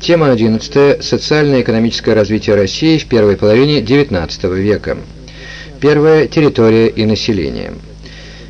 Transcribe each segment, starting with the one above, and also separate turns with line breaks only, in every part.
Тема 11. Социально-экономическое развитие России в первой половине XIX века. Первая. Территория и население.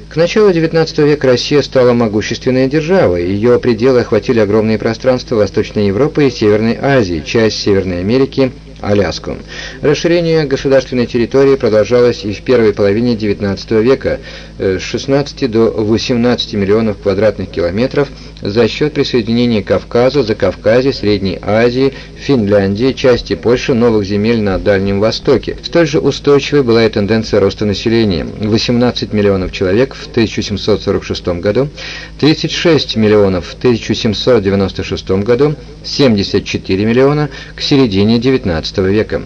К началу XIX века Россия стала могущественной державой. Ее пределы охватили огромные пространства Восточной Европы и Северной Азии, часть Северной Америки, Аляску. Расширение государственной территории продолжалось и в первой половине XIX века э, с 16 до 18 миллионов квадратных километров за счет присоединения Кавказа, Закавказья, Средней Азии, Финляндии, части Польши, новых земель на Дальнем Востоке. Столь же устойчивой была и тенденция роста населения. 18 миллионов человек в 1746 году, 36 миллионов в 1796 году, 74 миллиона к середине XIX века.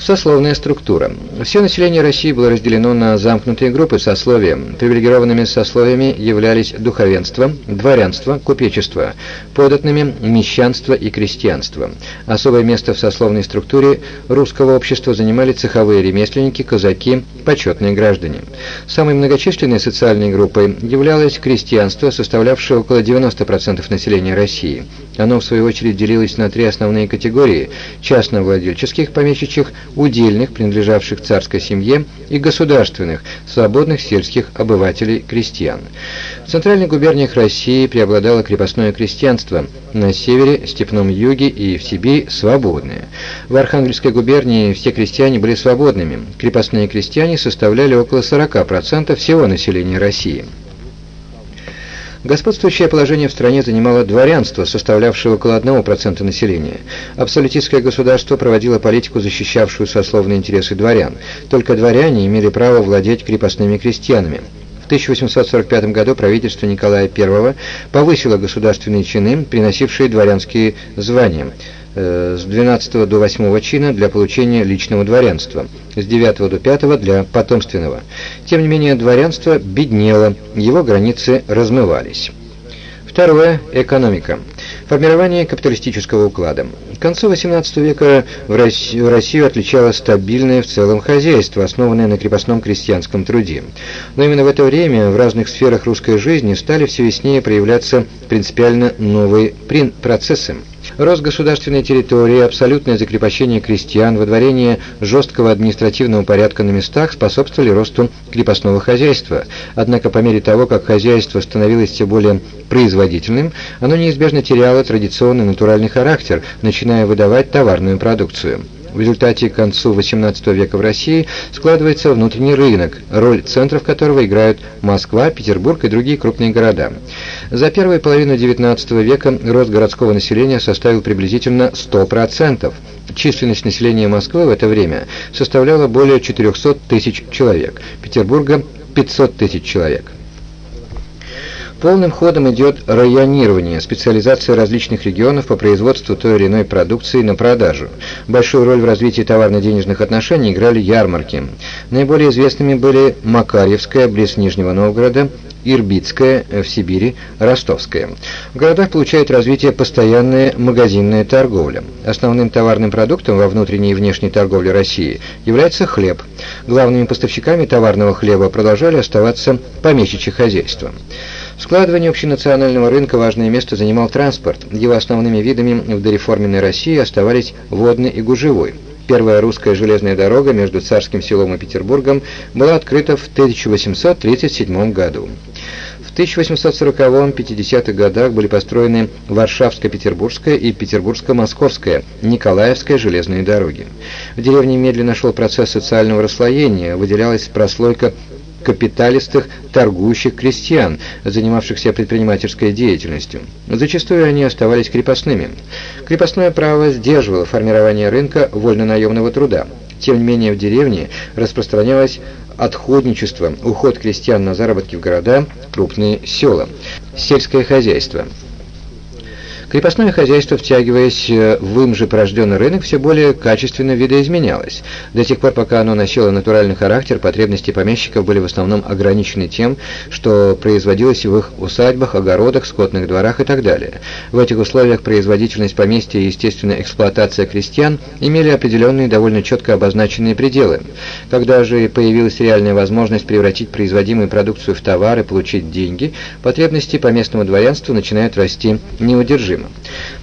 Сословная структура. Все население России было разделено на замкнутые группы сословия. Привилегированными сословиями являлись духовенство, дворянство, купечество, податными – мещанство и крестьянство. Особое место в сословной структуре русского общества занимали цеховые ремесленники, казаки, почетные граждане. Самой многочисленной социальной группой являлось крестьянство, составлявшее около 90% населения России. Оно, в свою очередь, делилось на три основные категории – частно-владельческих помещичьих, удельных, принадлежавших царской семье, и государственных, свободных сельских обывателей-крестьян. В центральных губерниях России преобладало крепостное крестьянство, на севере, степном юге и в Сибири – свободные. В Архангельской губернии все крестьяне были свободными, крепостные крестьяне составляли около 40% всего населения России. Господствующее положение в стране занимало дворянство, составлявшее около 1% населения. Абсолютистское государство проводило политику, защищавшую сословные интересы дворян. Только дворяне имели право владеть крепостными крестьянами. В 1845 году правительство Николая I повысило государственные чины, приносившие дворянские звания – Э, с 12 до 8 чина для получения личного дворянства, с 9 до 5 для потомственного. Тем не менее, дворянство беднело, его границы размывались. Второе – экономика. Формирование капиталистического уклада. К концу XVIII века в Россию, отличало стабильное в целом хозяйство, основанное на крепостном крестьянском труде. Но именно в это время в разных сферах русской жизни стали все яснее проявляться принципиально новые процессы. Рост государственной территории, абсолютное закрепощение крестьян, водворение жесткого административного порядка на местах способствовали росту крепостного хозяйства. Однако по мере того, как хозяйство становилось все более производительным, оно неизбежно теряло традиционный натуральный характер, начиная выдавать товарную продукцию. В результате к концу XVIII века в России складывается внутренний рынок, роль центров которого играют Москва, Петербург и другие крупные города. За первую половину XIX века рост городского населения составил приблизительно 100%. Численность населения Москвы в это время составляла более 400 тысяч человек, Петербурга – 500 тысяч человек. Полным ходом идет районирование, специализация различных регионов по производству той или иной продукции на продажу. Большую роль в развитии товарно-денежных отношений играли ярмарки. Наиболее известными были Макарьевская, близ Нижнего Новгорода, Ирбитская в Сибири, Ростовская. В городах получает развитие постоянная магазинная торговля. Основным товарным продуктом во внутренней и внешней торговле России является хлеб. Главными поставщиками товарного хлеба продолжали оставаться помещичьи хозяйства. В складывании общенационального рынка важное место занимал транспорт. Его основными видами в дореформенной России оставались водный и гужевой. Первая русская железная дорога между Царским селом и Петербургом была открыта в 1837 году. В 1840-50-х годах были построены Варшавско-Петербургская и Петербургско-Московская, Николаевская железные дороги. В деревне медленно шел процесс социального расслоения, выделялась прослойка капиталистых, торгующих крестьян, занимавшихся предпринимательской деятельностью. Зачастую они оставались крепостными. Крепостное право сдерживало формирование рынка вольно-наемного труда. Тем не менее в деревне распространялось отходничество, уход крестьян на заработки в города, крупные села, сельское хозяйство – Крепостное хозяйство, втягиваясь э, в им же порожденный рынок, все более качественно видоизменялось. До тех пор, пока оно носило натуральный характер, потребности помещиков были в основном ограничены тем, что производилось в их усадьбах, огородах, скотных дворах и так далее. В этих условиях производительность поместья и естественная эксплуатация крестьян имели определенные довольно четко обозначенные пределы. Когда же появилась реальная возможность превратить производимую продукцию в товар и получить деньги, потребности по местному дворянству начинают расти неудержимо. problema.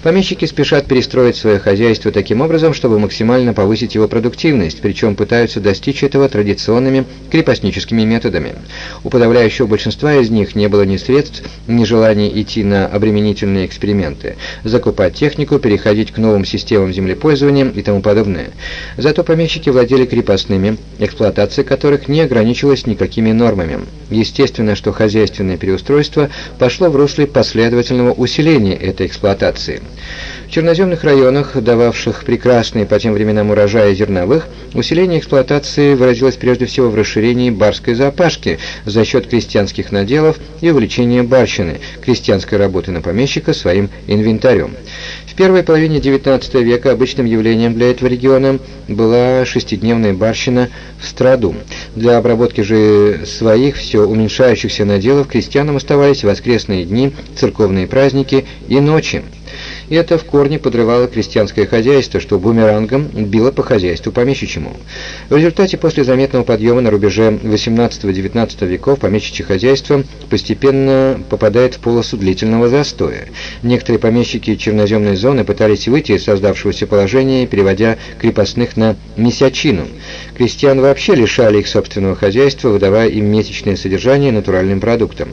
Помещики спешат перестроить свое хозяйство таким образом, чтобы максимально повысить его продуктивность, причем пытаются достичь этого традиционными крепостническими методами. У подавляющего большинства из них не было ни средств, ни желания идти на обременительные эксперименты, закупать технику, переходить к новым системам землепользования и тому подобное. Зато помещики владели крепостными, эксплуатация которых не ограничивалась никакими нормами. Естественно, что хозяйственное переустройство пошло в русле последовательного усиления этой эксплуатации. В черноземных районах, дававших прекрасные по тем временам урожаи зерновых, усиление эксплуатации выразилось прежде всего в расширении барской запашки за счет крестьянских наделов и увеличения барщины, крестьянской работы на помещика своим инвентарем. В первой половине XIX века обычным явлением для этого региона была шестидневная барщина в страду. Для обработки же своих все уменьшающихся наделов крестьянам оставались воскресные дни, церковные праздники и ночи и это в корне подрывало крестьянское хозяйство, что бумерангом било по хозяйству помещичьему. В результате после заметного подъема на рубеже 18-19 веков помещичье хозяйство постепенно попадает в полосу длительного застоя. Некоторые помещики черноземной зоны пытались выйти из создавшегося положения, переводя крепостных на месячину. Крестьян вообще лишали их собственного хозяйства, выдавая им месячное содержание натуральным продуктам.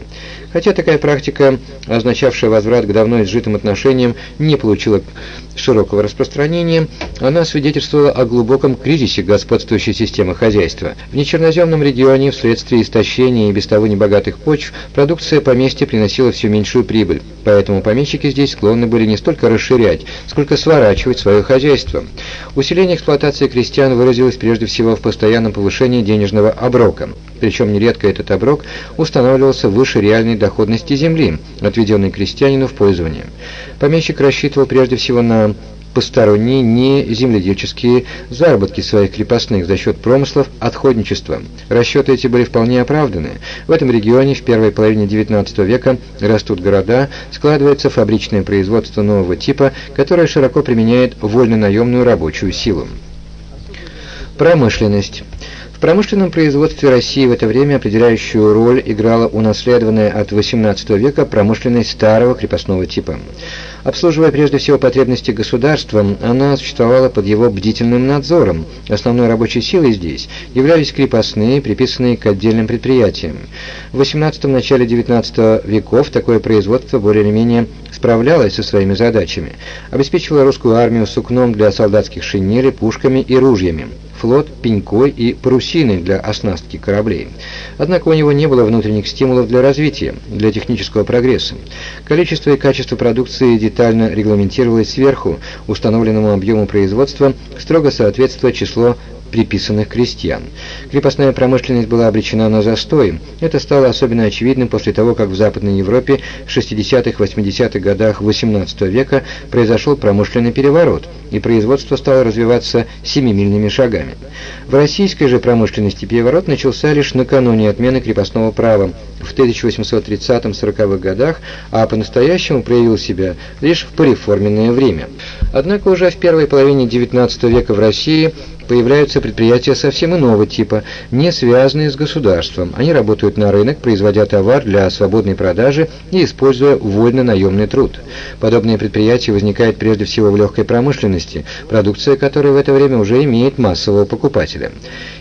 Хотя такая практика, означавшая возврат к давно изжитым отношениям, не получила широкого распространения, она свидетельствовала о глубоком кризисе господствующей системы хозяйства. В нечерноземном регионе вследствие истощения и без того небогатых почв продукция поместья приносила все меньшую прибыль, поэтому помещики здесь склонны были не столько расширять, сколько сворачивать свое хозяйство. Усиление эксплуатации крестьян выразилось прежде всего в постоянном повышении денежного оброка, причем нередко этот оброк устанавливался выше реальной доходности земли, отведенной крестьянину в пользование. Помещик рассчитывал прежде всего на посторонние не земледельческие заработки своих крепостных за счет промыслов отходничества. Расчеты эти были вполне оправданы. В этом регионе в первой половине XIX века растут города, складывается фабричное производство нового типа, которое широко применяет вольно-наемную рабочую силу. Промышленность. В промышленном производстве России в это время определяющую роль играла унаследованная от XVIII века промышленность старого крепостного типа. Обслуживая прежде всего потребности государства, она существовала под его бдительным надзором. Основной рабочей силой здесь являлись крепостные, приписанные к отдельным предприятиям. В XVIII начале XIX веков такое производство более или менее справлялось со своими задачами, обеспечивало русскую армию сукном для солдатских шинелей, пушками и ружьями флот пенькой и парусиной для оснастки кораблей. Однако у него не было внутренних стимулов для развития, для технического прогресса. Количество и качество продукции детально регламентировалось сверху, установленному объему производства строго соответствуя число приписанных крестьян. Крепостная промышленность была обречена на застой. Это стало особенно очевидным после того, как в Западной Европе в 60-80-х годах XVIII века произошел промышленный переворот, и производство стало развиваться семимильными шагами. В российской же промышленности переворот начался лишь накануне отмены крепостного права в 1830-40-х годах, а по-настоящему проявил себя лишь в пореформенное время. Однако уже в первой половине XIX века в России появляются предприятия совсем иного типа, не связанные с государством. Они работают на рынок, производя товар для свободной продажи и используя вольно-наемный труд. Подобные предприятия возникают прежде всего в легкой промышленности, продукция которой в это время уже имеет массового покупателя.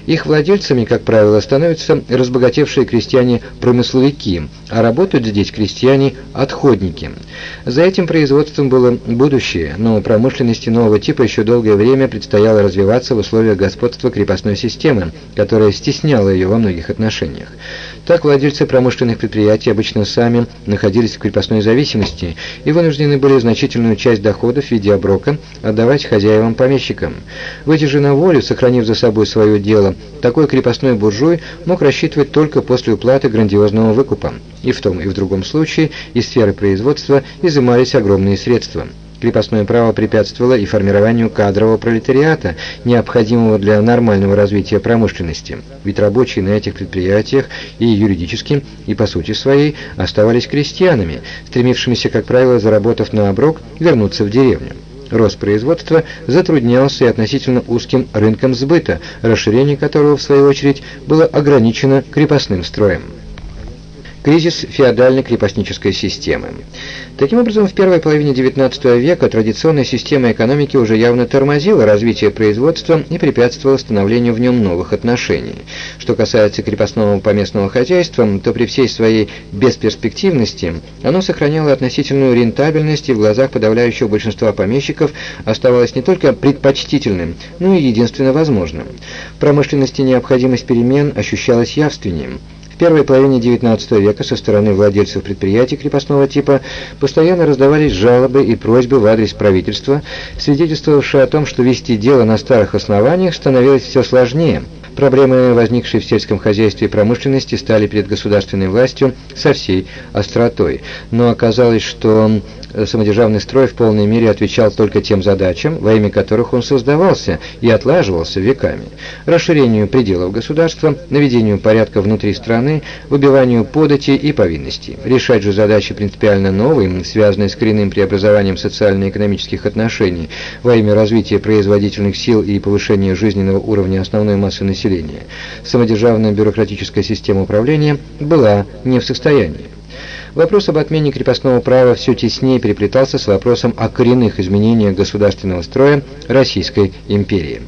Их владельцами, как правило, становятся разбогатевшие крестьяне-промысловики, а работают здесь крестьяне-отходники. За этим производством было будущее, но промышленности нового типа еще долгое время предстояло развиваться в условиях господства крепостной системы, которая стесняла ее во многих отношениях. Так владельцы промышленных предприятий обычно сами находились в крепостной зависимости и вынуждены были значительную часть доходов в виде оброка отдавать хозяевам-помещикам. Выйдя же на волю, сохранив за собой свое дело, такой крепостной буржуй мог рассчитывать только после уплаты грандиозного выкупа. И в том и в другом случае из сферы производства изымались огромные средства. Крепостное право препятствовало и формированию кадрового пролетариата, необходимого для нормального развития промышленности. Ведь рабочие на этих предприятиях и юридически, и по сути своей оставались крестьянами, стремившимися, как правило, заработав на оброк, вернуться в деревню. Рост производства затруднялся и относительно узким рынком сбыта, расширение которого, в свою очередь, было ограничено крепостным строем. Кризис феодальной крепостнической системы. Таким образом, в первой половине XIX века традиционная система экономики уже явно тормозила развитие производства и препятствовала становлению в нем новых отношений. Что касается крепостного поместного хозяйства, то при всей своей бесперспективности оно сохраняло относительную рентабельность и в глазах подавляющего большинства помещиков оставалось не только предпочтительным, но и единственно возможным. В промышленности необходимость перемен ощущалась явственнее. В первой половине XIX века со стороны владельцев предприятий крепостного типа постоянно раздавались жалобы и просьбы в адрес правительства, свидетельствовавшие о том, что вести дело на старых основаниях становилось все сложнее. Проблемы, возникшие в сельском хозяйстве и промышленности, стали перед государственной властью со всей остротой. Но оказалось, что самодержавный строй в полной мере отвечал только тем задачам, во имя которых он создавался и отлаживался веками. Расширению пределов государства, наведению порядка внутри страны, выбиванию подати и повинностей. Решать же задачи принципиально новые, связанные с коренным преобразованием социально-экономических отношений во имя развития производительных сил и повышения жизненного уровня основной массы населения, самодержавная бюрократическая система управления была не в состоянии. Вопрос об отмене крепостного права все теснее переплетался с вопросом о коренных изменениях государственного строя Российской империи.